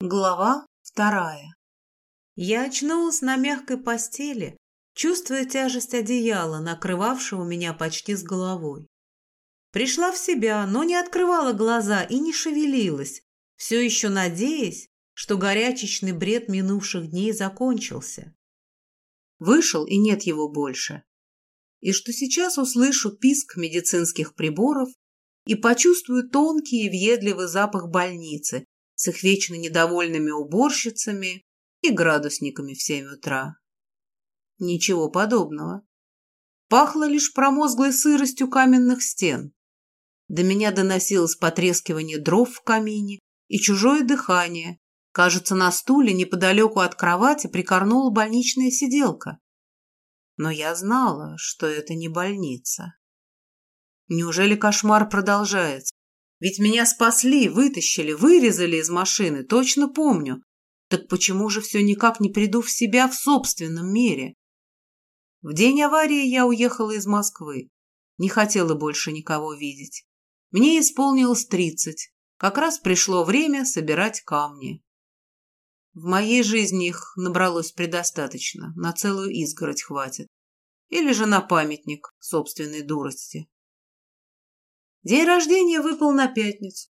Глава вторая. Я очнулась на мягкой постели, чувствуя тяжесть одеяла, накрывавшего меня почти с головой. Пришла в себя, но не открывала глаза и не шевелилась, все еще надеясь, что горячечный бред минувших дней закончился. Вышел, и нет его больше. И что сейчас услышу писк медицинских приборов и почувствую тонкий и въедливый запах больницы, с их вечно недовольными уборщицами и градусниками в семь утра. Ничего подобного. Пахло лишь промозглой сыростью каменных стен. До меня доносилось потрескивание дров в камине и чужое дыхание. Кажется, на стуле неподалеку от кровати прикорнула больничная сиделка. Но я знала, что это не больница. Неужели кошмар продолжается? Ведь меня спасли, вытащили, вырезали из машины, точно помню. Так почему же все никак не приду в себя в собственном мире? В день аварии я уехала из Москвы. Не хотела больше никого видеть. Мне исполнилось тридцать. Как раз пришло время собирать камни. В моей жизни их набралось предостаточно, на целую изгородь хватит. Или же на памятник собственной дурости. День рождения выпал на пятницу.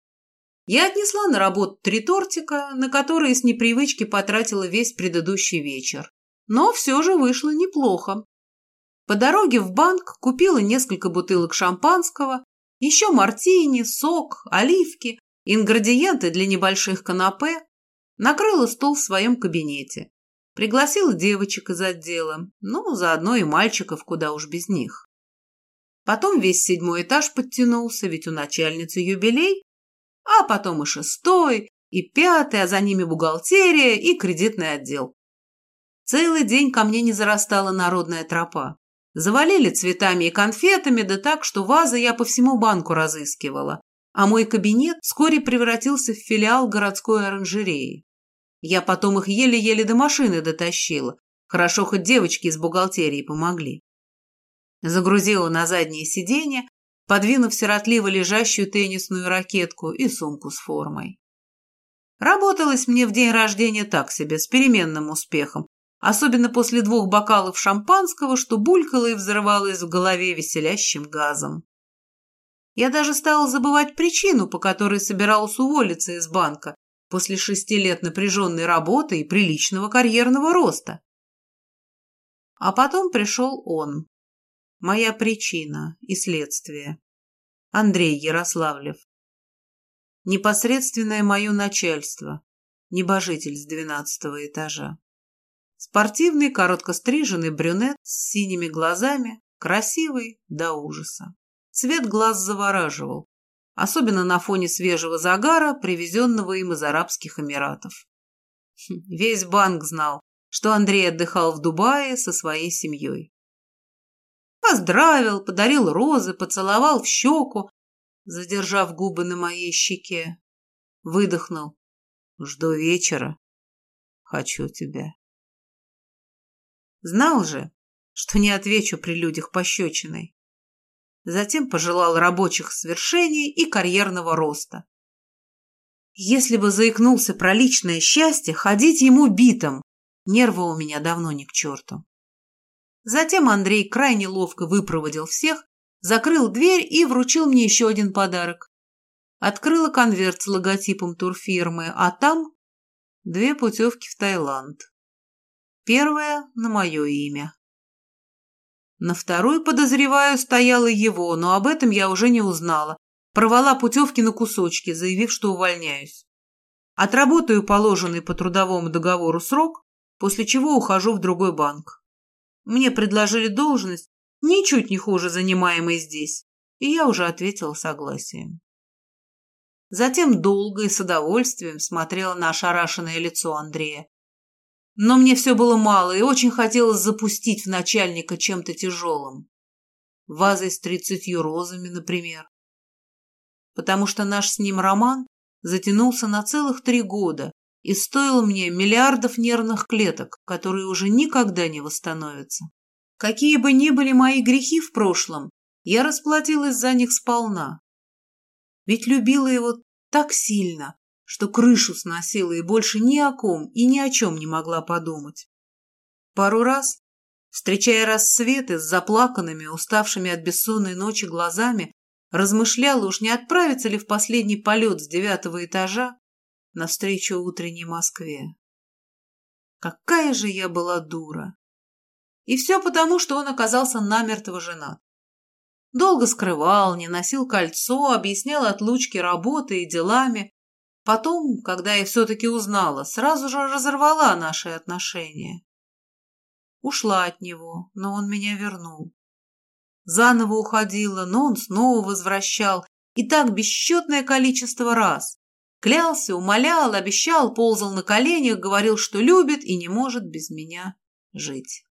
Я отнесла на работу три тортика, на которые с непривычки потратила весь предыдущий вечер. Но все же вышло неплохо. По дороге в банк купила несколько бутылок шампанского, еще мартини, сок, оливки, ингредиенты для небольших канапе, накрыла стол в своем кабинете. Пригласила девочек из отдела, ну, заодно и мальчиков, куда уж без них. Потом весь седьмой этаж подтянулся, ведь у начальницы юбилей, а потом и шестой, и пятый, а за ними бухгалтерия и кредитный отдел. Целый день ко мне не зарастала народная тропа. Завалили цветами и конфетами, да так, что вазы я по всему банку разыскивала, а мой кабинет вскоре превратился в филиал городской оранжереи. Я потом их еле-еле до машины дотащила. Хорошо, хоть девочки из бухгалтерии помогли. Загрузила на заднее сиденье, подвинув сиротливо лежащую теннисную ракетку и сумку с формой. Работалось мне в день рождения так себе, с переменным успехом, особенно после двух бокалов шампанского, что булькало и взрывалось в голове веселящим газом. Я даже стала забывать причину, по которой собиралась уволиться из банка после шести лет напряженной работы и приличного карьерного роста. А потом пришел он. Моя причина и следствие. Андрей Ярославлев. Непосредственное мое начальство. Небожитель с двенадцатого этажа. Спортивный, короткостриженный брюнет с синими глазами, красивый до ужаса. Цвет глаз завораживал, особенно на фоне свежего загара, привезенного им из Арабских Эмиратов. Хм, весь банк знал, что Андрей отдыхал в Дубае со своей семьей. Поздравил, подарил розы, поцеловал в щеку, задержав губы на моей щеке. Выдохнул. Жду вечера. Хочу тебя. Знал же, что не отвечу при людях пощечиной. Затем пожелал рабочих свершений и карьерного роста. Если бы заикнулся про личное счастье, ходить ему битом. Нервы у меня давно не к черту. Затем Андрей крайне ловко выпроводил всех, закрыл дверь и вручил мне еще один подарок. Открыла конверт с логотипом турфирмы, а там две путевки в Таиланд. Первая на мое имя. На второй, подозреваю, стояло его, но об этом я уже не узнала. Провала путевки на кусочки, заявив, что увольняюсь. Отработаю положенный по трудовому договору срок, после чего ухожу в другой банк. Мне предложили должность, ничуть не хуже занимаемой здесь, и я уже ответила согласием. Затем долго и с удовольствием смотрела на ошарашенное лицо Андрея. Но мне все было мало, и очень хотелось запустить в начальника чем-то тяжелым. Вазой с тридцатью розами, например. Потому что наш с ним роман затянулся на целых три года, и стоил мне миллиардов нервных клеток, которые уже никогда не восстановятся. Какие бы ни были мои грехи в прошлом, я расплатилась за них сполна. Ведь любила его так сильно, что крышу сносила и больше ни о ком и ни о чем не могла подумать. Пару раз, встречая рассветы с заплаканными, уставшими от бессонной ночи глазами, размышляла, уж не отправиться ли в последний полет с девятого этажа навстречу утренней Москве. Какая же я была дура! И все потому, что он оказался намертво женат. Долго скрывал, не носил кольцо, объяснял отлучки работы и делами. Потом, когда я все-таки узнала, сразу же разорвала наши отношения. Ушла от него, но он меня вернул. Заново уходила, но он снова возвращал, и так бесчетное количество раз. Клялся, умолял, обещал, ползал на коленях, говорил, что любит и не может без меня жить.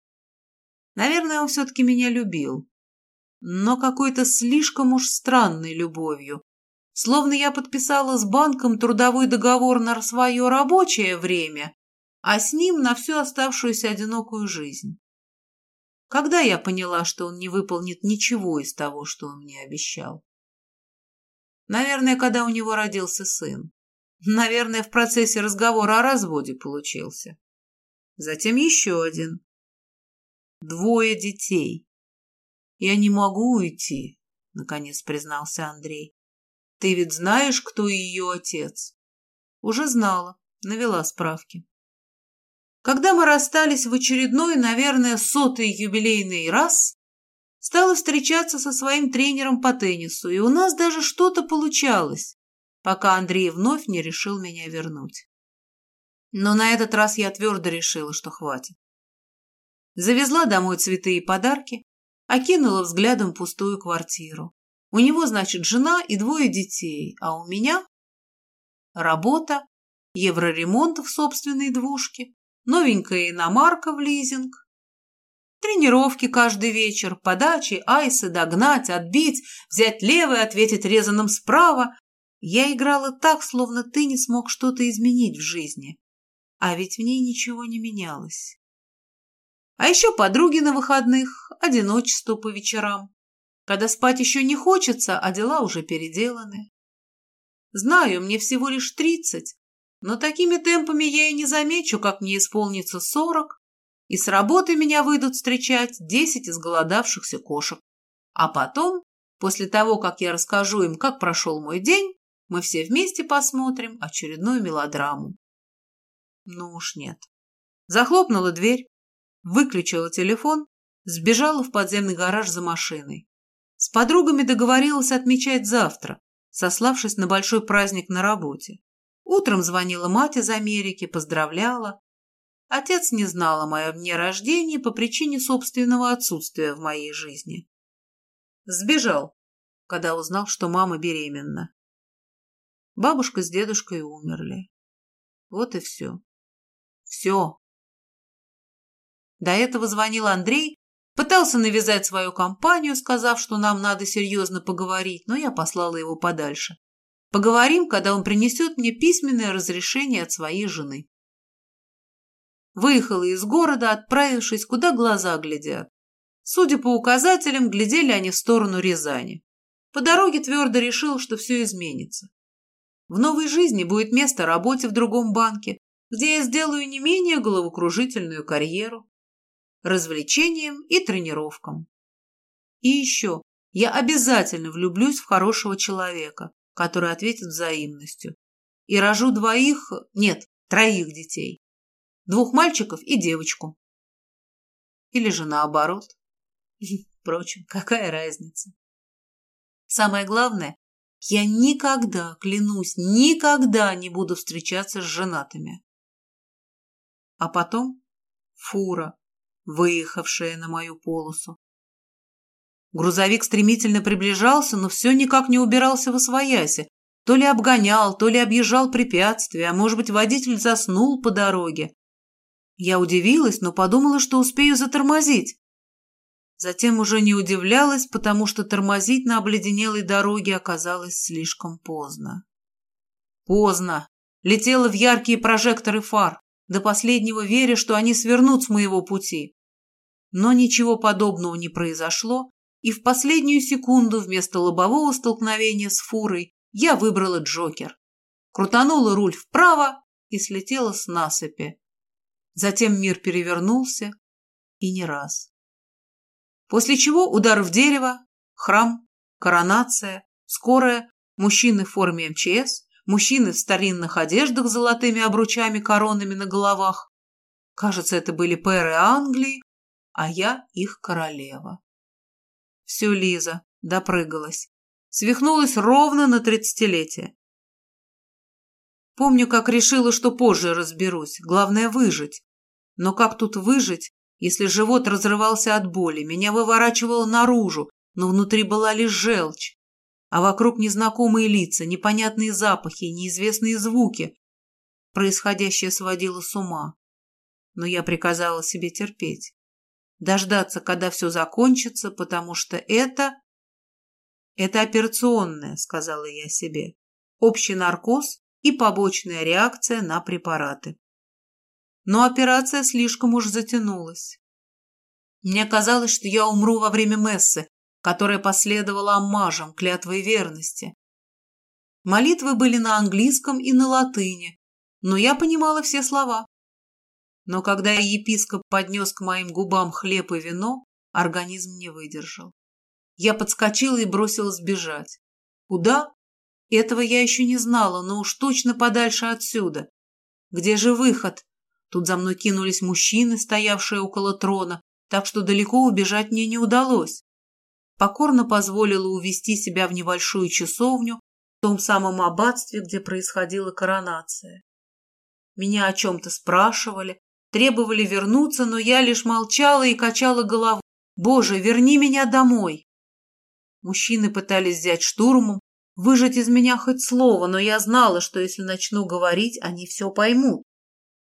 Наверное, он все-таки меня любил, но какой-то слишком уж странной любовью. Словно я подписала с банком трудовой договор на свое рабочее время, а с ним на всю оставшуюся одинокую жизнь. Когда я поняла, что он не выполнит ничего из того, что он мне обещал? Наверное, когда у него родился сын. Наверное, в процессе разговора о разводе получился. Затем еще один. Двое детей. Я не могу уйти, наконец признался Андрей. Ты ведь знаешь, кто ее отец? Уже знала, навела справки. Когда мы расстались в очередной, наверное, сотый юбилейный раз, стала встречаться со своим тренером по теннису, и у нас даже что-то получалось пока Андрей вновь не решил меня вернуть. Но на этот раз я твердо решила, что хватит. Завезла домой цветы и подарки, окинула взглядом пустую квартиру. У него, значит, жена и двое детей, а у меня работа, евроремонт в собственной двушке, новенькая иномарка в лизинг, тренировки каждый вечер, подачи, айсы, догнать, отбить, взять левый, ответить резаным справа, я играла так, словно ты не смог что-то изменить в жизни, а ведь в ней ничего не менялось. А еще подруги на выходных, одиночество по вечерам, когда спать еще не хочется, а дела уже переделаны. Знаю, мне всего лишь тридцать, но такими темпами я и не замечу, как мне исполнится сорок, и с работы меня выйдут встречать десять изголодавшихся кошек. А потом, после того, как я расскажу им, как прошел мой день, мы все вместе посмотрим очередную мелодраму. Ну уж нет. Захлопнула дверь, выключила телефон, сбежала в подземный гараж за машиной. С подругами договорилась отмечать завтра, сославшись на большой праздник на работе. Утром звонила мать из Америки, поздравляла. Отец не знал о моем дне рождения по причине собственного отсутствия в моей жизни. Сбежал, когда узнал, что мама беременна. Бабушка с дедушкой умерли. Вот и все. Все. До этого звонил Андрей, пытался навязать свою компанию, сказав, что нам надо серьезно поговорить, но я послала его подальше. Поговорим, когда он принесет мне письменное разрешение от своей жены. Выехала из города, отправившись, куда глаза глядят. Судя по указателям, глядели они в сторону Рязани. По дороге твердо решил, что все изменится. В новой жизни будет место работе в другом банке, где я сделаю не менее головокружительную карьеру, развлечениям и тренировкам. И еще, я обязательно влюблюсь в хорошего человека, который ответит взаимностью, и рожу двоих, нет, троих детей. Двух мальчиков и девочку. Или же наоборот. Впрочем, какая разница? Самое главное, я никогда, клянусь, никогда не буду встречаться с женатыми. А потом фура, выехавшая на мою полосу. Грузовик стремительно приближался, но все никак не убирался в освоясе. То ли обгонял, то ли объезжал препятствия, а может быть, водитель заснул по дороге. Я удивилась, но подумала, что успею затормозить. Затем уже не удивлялась, потому что тормозить на обледенелой дороге оказалось слишком поздно. Поздно. Летела в яркие прожекторы фар, до последнего веря, что они свернут с моего пути. Но ничего подобного не произошло, и в последнюю секунду вместо лобового столкновения с фурой я выбрала Джокер. крутанула руль вправо и слетела с насыпи. Затем мир перевернулся, и не раз. После чего удар в дерево, храм, коронация, скорая, мужчины в форме МЧС, мужчины в старинных одеждах с золотыми обручами, коронами на головах. Кажется, это были пэры Англии, а я их королева. Все, Лиза, допрыгалась. Свихнулась ровно на тридцатилетие. Помню, как решила, что позже разберусь. Главное – выжить. Но как тут выжить, если живот разрывался от боли, меня выворачивало наружу, но внутри была лишь желчь, а вокруг незнакомые лица, непонятные запахи, неизвестные звуки. Происходящее сводило с ума. Но я приказала себе терпеть. Дождаться, когда все закончится, потому что это... Это операционное, сказала я себе. Общий наркоз и побочная реакция на препараты но операция слишком уж затянулась. Мне казалось, что я умру во время мессы, которая последовала аммажам, клятвой верности. Молитвы были на английском и на латыни, но я понимала все слова. Но когда епископ поднес к моим губам хлеб и вино, организм не выдержал. Я подскочила и бросилась бежать. Куда? Этого я еще не знала, но уж точно подальше отсюда. Где же выход? Тут за мной кинулись мужчины, стоявшие около трона, так что далеко убежать мне не удалось. Покорно позволила увести себя в небольшую часовню в том самом аббатстве, где происходила коронация. Меня о чем-то спрашивали, требовали вернуться, но я лишь молчала и качала головой. «Боже, верни меня домой!» Мужчины пытались взять штурмом, выжать из меня хоть слово, но я знала, что если начну говорить, они все поймут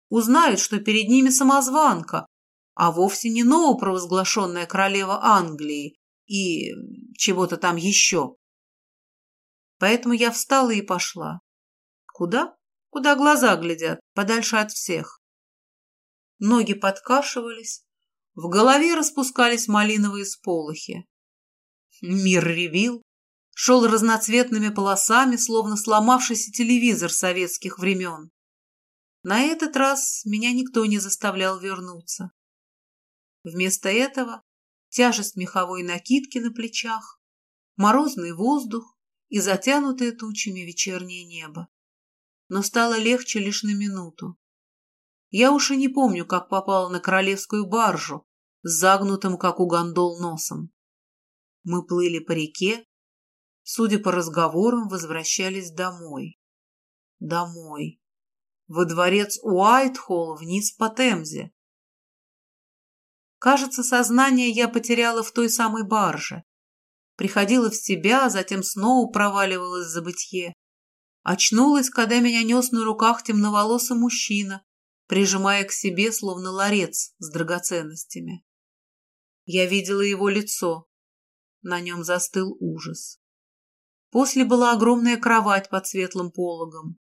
узнают, что перед ними самозванка, а вовсе не новопровозглашенная королева Англии и чего-то там еще. Поэтому я встала и пошла. Куда? Куда глаза глядят, подальше от всех. Ноги подкашивались, в голове распускались малиновые сполохи. Мир ревил, шел разноцветными полосами, словно сломавшийся телевизор советских времен. На этот раз меня никто не заставлял вернуться. Вместо этого тяжесть меховой накидки на плечах, морозный воздух и затянутое тучами вечернее небо. Но стало легче лишь на минуту. Я уж и не помню, как попала на королевскую баржу с загнутым, как у гондол, носом. Мы плыли по реке, судя по разговорам, возвращались домой. Домой во дворец Уайтхолл вниз по Темзе. Кажется, сознание я потеряла в той самой барже. Приходила в себя, а затем снова проваливалась в забытье. Очнулась, когда меня нес на руках темноволосый мужчина, прижимая к себе, словно ларец с драгоценностями. Я видела его лицо. На нем застыл ужас. После была огромная кровать под светлым пологом.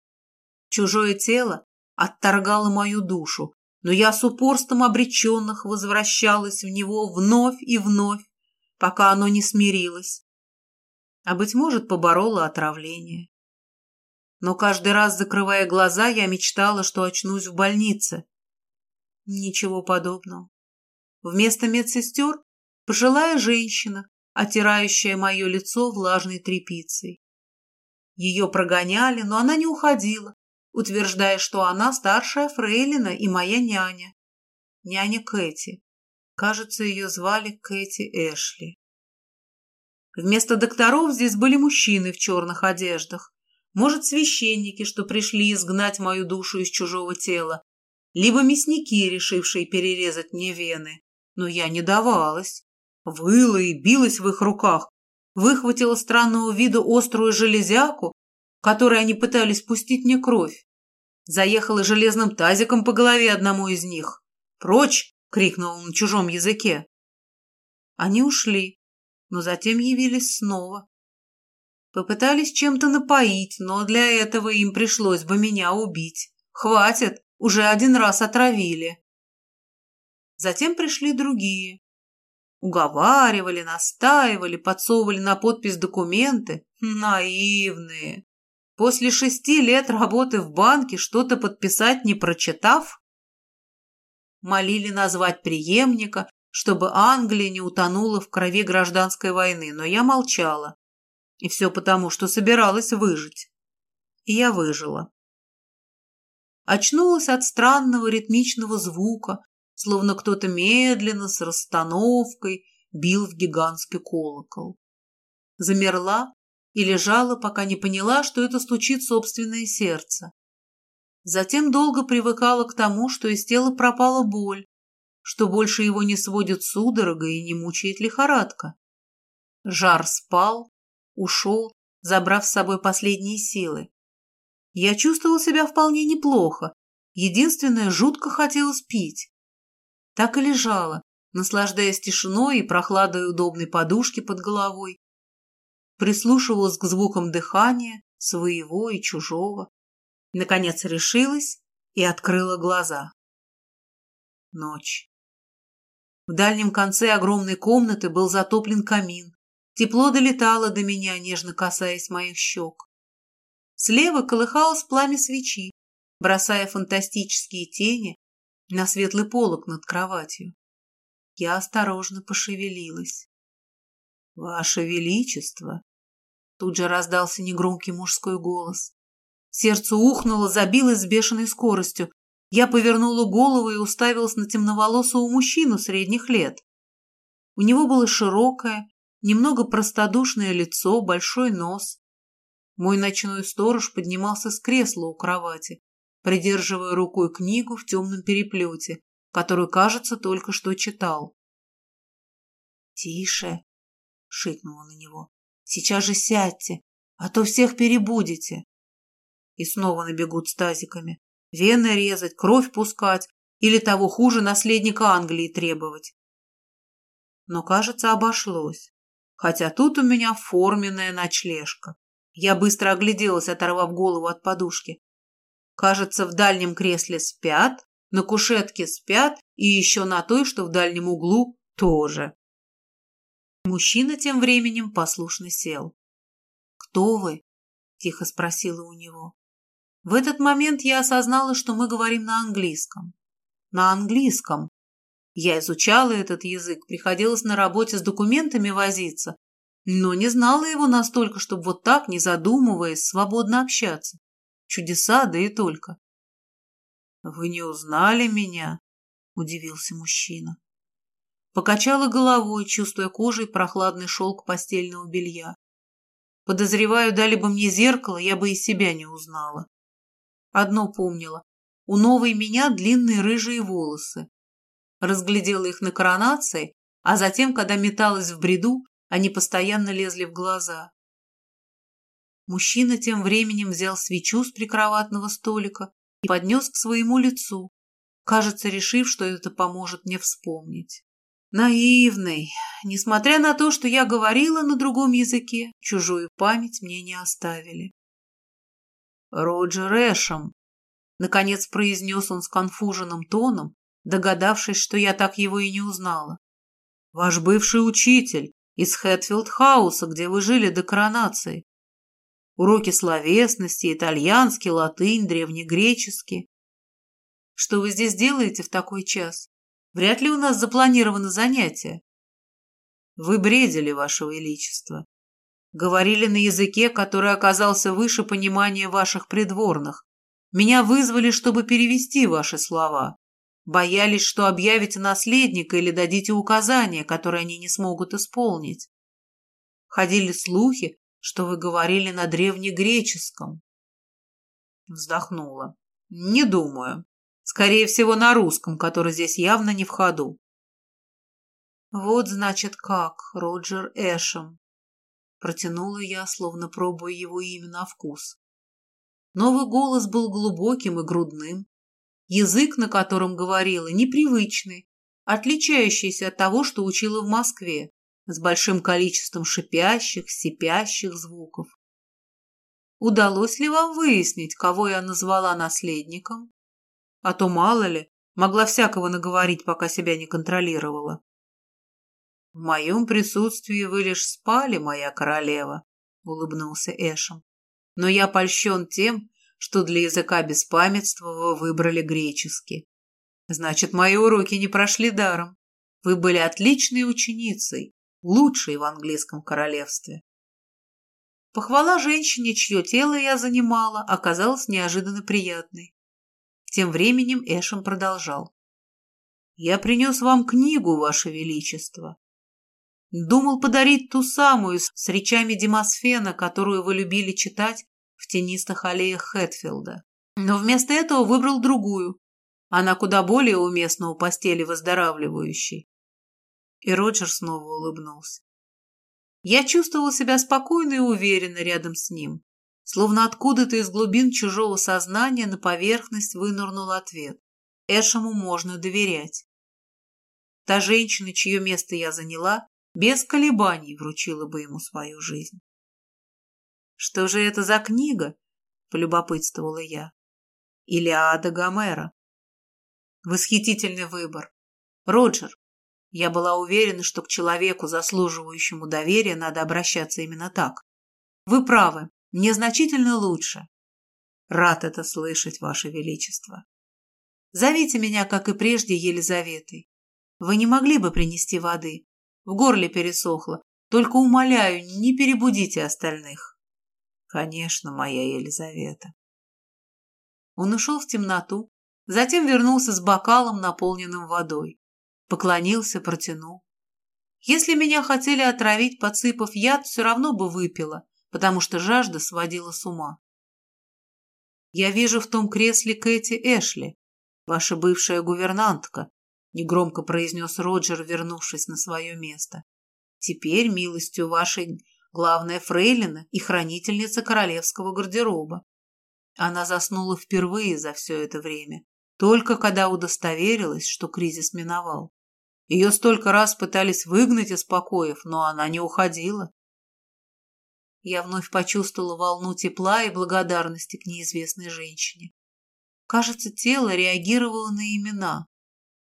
Чужое тело отторгало мою душу, но я с упорством обреченных возвращалась в него вновь и вновь, пока оно не смирилось. А, быть может, поборола отравление. Но каждый раз, закрывая глаза, я мечтала, что очнусь в больнице. Ничего подобного. Вместо медсестер пожилая женщина, отирающая мое лицо влажной тряпицей. Ее прогоняли, но она не уходила, утверждая, что она старшая фрейлина и моя няня. Няня Кэти. Кажется, ее звали Кэти Эшли. Вместо докторов здесь были мужчины в черных одеждах. Может, священники, что пришли изгнать мою душу из чужого тела. Либо мясники, решившие перерезать мне вены. Но я не давалась. Выла и билась в их руках. Выхватила странного вида острую железяку которой они пытались пустить мне кровь. Заехала железным тазиком по голове одному из них. «Прочь!» — крикнул он на чужом языке. Они ушли, но затем явились снова. Попытались чем-то напоить, но для этого им пришлось бы меня убить. Хватит, уже один раз отравили. Затем пришли другие. Уговаривали, настаивали, подсовывали на подпись документы. Наивные. После шести лет работы в банке что-то подписать не прочитав? Молили назвать преемника, чтобы Англия не утонула в крови гражданской войны, но я молчала. И все потому, что собиралась выжить. И я выжила. Очнулась от странного ритмичного звука, словно кто-то медленно, с расстановкой, бил в гигантский колокол. Замерла и лежала, пока не поняла, что это стучит собственное сердце. Затем долго привыкала к тому, что из тела пропала боль, что больше его не сводит судорога и не мучает лихорадка. Жар спал, ушел, забрав с собой последние силы. Я чувствовал себя вполне неплохо, единственное, жутко хотелось пить. Так и лежала, наслаждаясь тишиной и прохладой удобной подушки под головой. Прислушивалась к звукам дыхания, своего и чужого. Наконец решилась и открыла глаза. Ночь. В дальнем конце огромной комнаты был затоплен камин. Тепло долетало до меня, нежно касаясь моих щек. Слева колыхалось пламя свечи, бросая фантастические тени на светлый полок над кроватью. Я осторожно пошевелилась. «Ваше Величество!» Тут же раздался негромкий мужской голос. Сердце ухнуло, забилось с бешеной скоростью. Я повернула голову и уставилась на темноволосого мужчину средних лет. У него было широкое, немного простодушное лицо, большой нос. Мой ночной сторож поднимался с кресла у кровати, придерживая рукой книгу в темном переплете, которую, кажется, только что читал. «Тише!» — шикнула на него. «Сейчас же сядьте, а то всех перебудете!» И снова набегут с тазиками. Вены резать, кровь пускать или того хуже наследника Англии требовать. Но, кажется, обошлось. Хотя тут у меня форменная ночлежка. Я быстро огляделась, оторвав голову от подушки. Кажется, в дальнем кресле спят, на кушетке спят и еще на той, что в дальнем углу, тоже. Мужчина тем временем послушно сел. «Кто вы?» – тихо спросила у него. В этот момент я осознала, что мы говорим на английском. На английском. Я изучала этот язык, приходилось на работе с документами возиться, но не знала его настолько, чтобы вот так, не задумываясь, свободно общаться. Чудеса, да и только. «Вы не узнали меня?» – удивился мужчина. Покачала головой, чувствуя кожей прохладный шелк постельного белья. Подозреваю, дали бы мне зеркало, я бы и себя не узнала. Одно помнила. У новой меня длинные рыжие волосы. Разглядела их на коронации, а затем, когда металась в бреду, они постоянно лезли в глаза. Мужчина тем временем взял свечу с прикроватного столика и поднес к своему лицу, кажется, решив, что это поможет мне вспомнить. Наивный. Несмотря на то, что я говорила на другом языке, чужую память мне не оставили. Роджер Эшем, наконец произнес он с конфуженным тоном, догадавшись, что я так его и не узнала. Ваш бывший учитель из Хэтфилд-хауса, где вы жили до коронации. Уроки словесности, итальянский, латынь, древнегреческий. Что вы здесь делаете в такой час? Вряд ли у нас запланировано занятие. Вы бредили, Ваше Величество. Говорили на языке, который оказался выше понимания ваших придворных. Меня вызвали, чтобы перевести ваши слова. Боялись, что объявите наследника или дадите указания, которые они не смогут исполнить. Ходили слухи, что вы говорили на древнегреческом. Вздохнула. Не думаю. Скорее всего, на русском, который здесь явно не в ходу. Вот, значит, как, Роджер Эшем. Протянула я, словно пробуя его имя на вкус. Новый голос был глубоким и грудным. Язык, на котором говорила, непривычный, отличающийся от того, что учила в Москве, с большим количеством шипящих, сипящих звуков. Удалось ли вам выяснить, кого я назвала наследником? А то, мало ли, могла всякого наговорить, пока себя не контролировала. «В моем присутствии вы лишь спали, моя королева», — улыбнулся Эшем. Но я польщен тем, что для языка беспамятства вы выбрали греческий. Значит, мои уроки не прошли даром. Вы были отличной ученицей, лучшей в английском королевстве. Похвала женщине, чье тело я занимала, оказалась неожиданно приятной. Тем временем Эшем продолжал. «Я принес вам книгу, Ваше Величество. Думал подарить ту самую с речами Демосфена, которую вы любили читать в тенистых аллеях Хэтфилда. Но вместо этого выбрал другую. Она куда более уместна у постели выздоравливающей. И Роджер снова улыбнулся. Я чувствовал себя спокойно и уверенно рядом с ним. Словно откуда-то из глубин чужого сознания на поверхность вынырнул ответ. Эшему можно доверять. Та женщина, чье место я заняла, без колебаний вручила бы ему свою жизнь. «Что же это за книга?» — полюбопытствовала я. «Илиада Гомера». Восхитительный выбор. Роджер, я была уверена, что к человеку, заслуживающему доверия, надо обращаться именно так. Вы правы, мне значительно лучше. Рад это слышать, Ваше Величество. Зовите меня, как и прежде, Елизаветой. Вы не могли бы принести воды? В горле пересохло. Только умоляю, не перебудите остальных. Конечно, моя Елизавета. Он ушел в темноту, затем вернулся с бокалом, наполненным водой. Поклонился, протянул. Если меня хотели отравить, подсыпав яд, все равно бы выпила, потому что жажда сводила с ума. «Я вижу в том кресле Кэти Эшли, ваша бывшая гувернантка», негромко произнес Роджер, вернувшись на свое место. «Теперь, милостью вашей, главная фрейлина и хранительница королевского гардероба. Она заснула впервые за все это время, только когда удостоверилась, что кризис миновал. Ее столько раз пытались выгнать из покоев, но она не уходила. Я вновь почувствовала волну тепла и благодарности к неизвестной женщине. Кажется, тело реагировало на имена.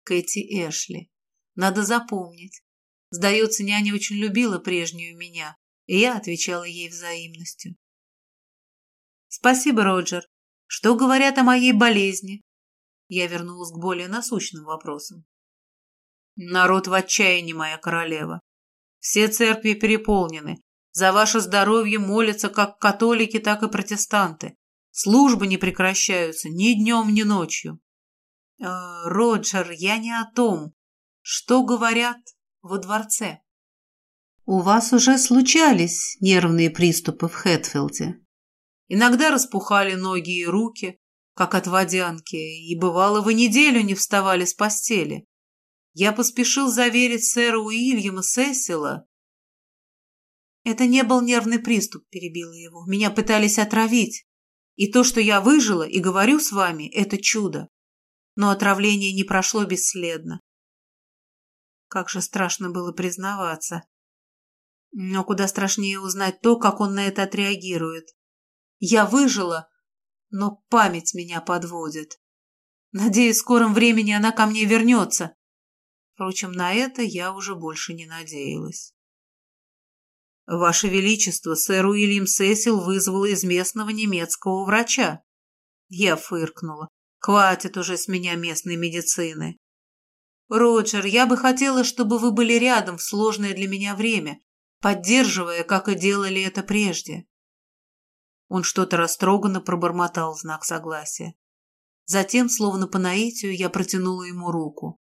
Кэти Эшли. Надо запомнить. Сдается, няня очень любила прежнюю меня, и я отвечала ей взаимностью. «Спасибо, Роджер. Что говорят о моей болезни?» Я вернулась к более насущным вопросам. Народ в отчаянии, моя королева. Все церкви переполнены. За ваше здоровье молятся как католики, так и протестанты. Службы не прекращаются ни днем, ни ночью. Э, Роджер, я не о том. Что говорят во дворце? У вас уже случались нервные приступы в Хэтфилде. Иногда распухали ноги и руки, как от водянки, и бывало, вы неделю не вставали с постели. Я поспешил заверить сэра Уильяма Сесила. Это не был нервный приступ, перебила его. Меня пытались отравить. И то, что я выжила и говорю с вами, это чудо. Но отравление не прошло бесследно. Как же страшно было признаваться. Но куда страшнее узнать то, как он на это отреагирует. Я выжила, но память меня подводит. Надеюсь, в скором времени она ко мне вернется. Впрочем, на это я уже больше не надеялась. Ваше Величество, сэр Уильям Сесил вызвал из местного немецкого врача. Я фыркнула. Хватит уже с меня местной медицины. Роджер, я бы хотела, чтобы вы были рядом в сложное для меня время, поддерживая, как и делали это прежде. Он что-то растроганно пробормотал знак согласия. Затем, словно по наитию, я протянула ему руку.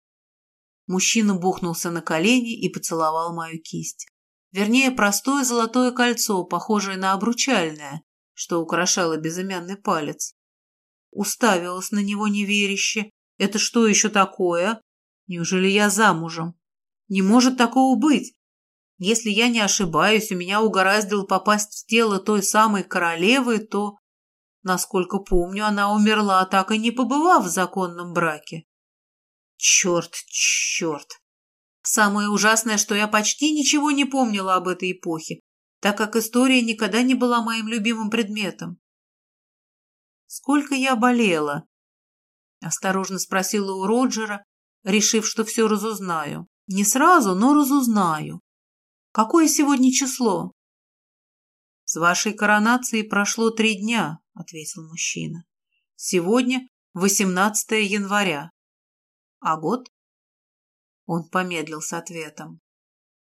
Мужчина бухнулся на колени и поцеловал мою кисть. Вернее, простое золотое кольцо, похожее на обручальное, что украшало безымянный палец. Уставилась на него неверяще. Это что еще такое? Неужели я замужем? Не может такого быть. Если я не ошибаюсь, у меня угораздило попасть в тело той самой королевы, то, насколько помню, она умерла, так и не побывав в законном браке. Черт, черт. Самое ужасное, что я почти ничего не помнила об этой эпохе, так как история никогда не была моим любимым предметом. «Сколько я болела?» – осторожно спросила у Роджера, решив, что все разузнаю. «Не сразу, но разузнаю. Какое сегодня число?» «С вашей коронацией прошло три дня», — ответил мужчина. «Сегодня 18 января. А год?» Он помедлил с ответом.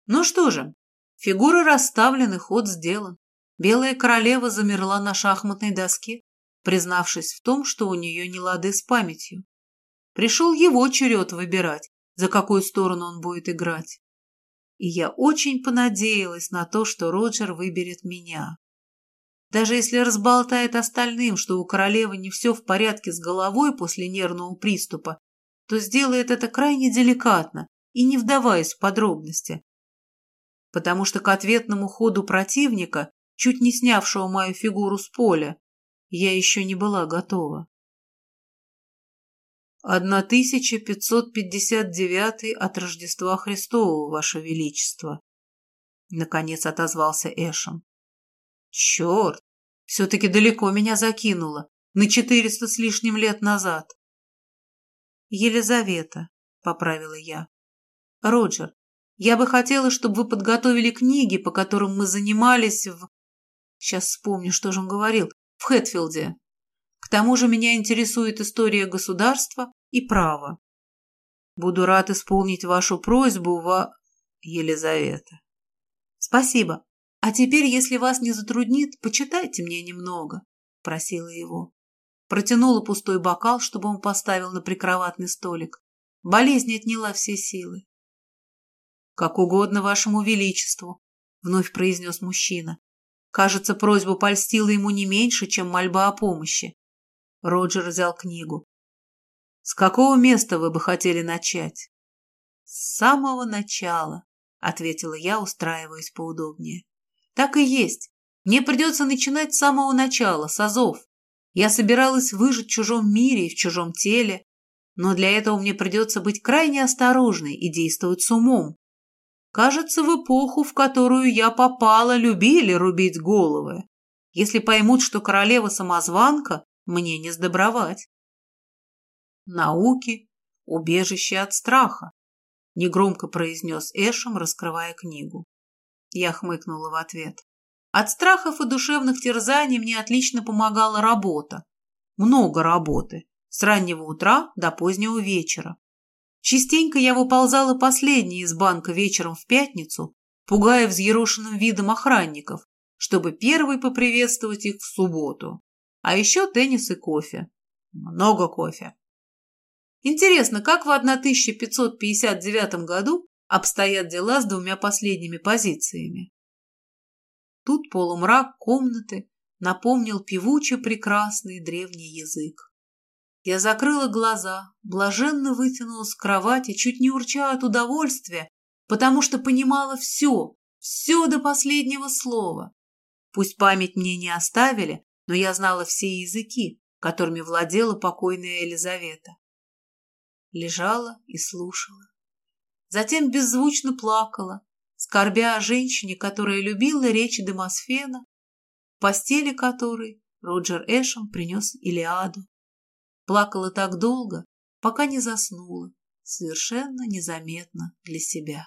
«Ну что же, фигуры расставлены, ход сделан. Белая королева замерла на шахматной доске, признавшись в том, что у нее не лады с памятью. Пришел его черед выбирать, за какую сторону он будет играть. И я очень понадеялась на то, что Роджер выберет меня. Даже если разболтает остальным, что у королевы не все в порядке с головой после нервного приступа, то сделает это крайне деликатно и не вдаваясь в подробности. Потому что к ответному ходу противника, чуть не снявшего мою фигуру с поля, я еще не была готова. 1559 от Рождества Христова, Ваше Величество. Наконец отозвался Эшем. Черт, все-таки далеко меня закинуло, на четыреста с лишним лет назад. Елизавета, поправила я. Роджер, я бы хотела, чтобы вы подготовили книги, по которым мы занимались в... Сейчас вспомню, что же он говорил. В Хэтфилде. К тому же меня интересует история государства и права. Буду рад исполнить вашу просьбу во... Елизавета. Спасибо. А теперь, если вас не затруднит, почитайте мне немного, просила его. Протянула пустой бокал, чтобы он поставил на прикроватный столик. Болезнь отняла все силы. «Как угодно вашему величеству», — вновь произнес мужчина. Кажется, просьба польстила ему не меньше, чем мольба о помощи. Роджер взял книгу. «С какого места вы бы хотели начать?» «С самого начала», — ответила я, устраиваясь поудобнее. «Так и есть. Мне придется начинать с самого начала, с азов. Я собиралась выжить в чужом мире и в чужом теле, но для этого мне придется быть крайне осторожной и действовать с умом. Кажется, в эпоху, в которую я попала, любили рубить головы. Если поймут, что королева самозванка, мне не сдобровать. Науки – убежище от страха, негромко произнес Эшем, раскрывая книгу. Я хмыкнула в ответ. От страхов и душевных терзаний мне отлично помогала работа. Много работы, с раннего утра до позднего вечера. Частенько я выползала последней из банка вечером в пятницу, пугая взъерошенным видом охранников, чтобы первый поприветствовать их в субботу. А еще теннис и кофе. Много кофе. Интересно, как в 1559 году обстоят дела с двумя последними позициями? Тут полумрак комнаты напомнил певучий прекрасный древний язык. Я закрыла глаза, блаженно вытянулась с кровати, чуть не урча от удовольствия, потому что понимала все, все до последнего слова. Пусть память мне не оставили, но я знала все языки, которыми владела покойная Елизавета. Лежала и слушала. Затем беззвучно плакала, скорбя о женщине, которая любила речи Демосфена, в постели которой Роджер Эшем принес Илиаду. Плакала так долго, пока не заснула, совершенно незаметно для себя.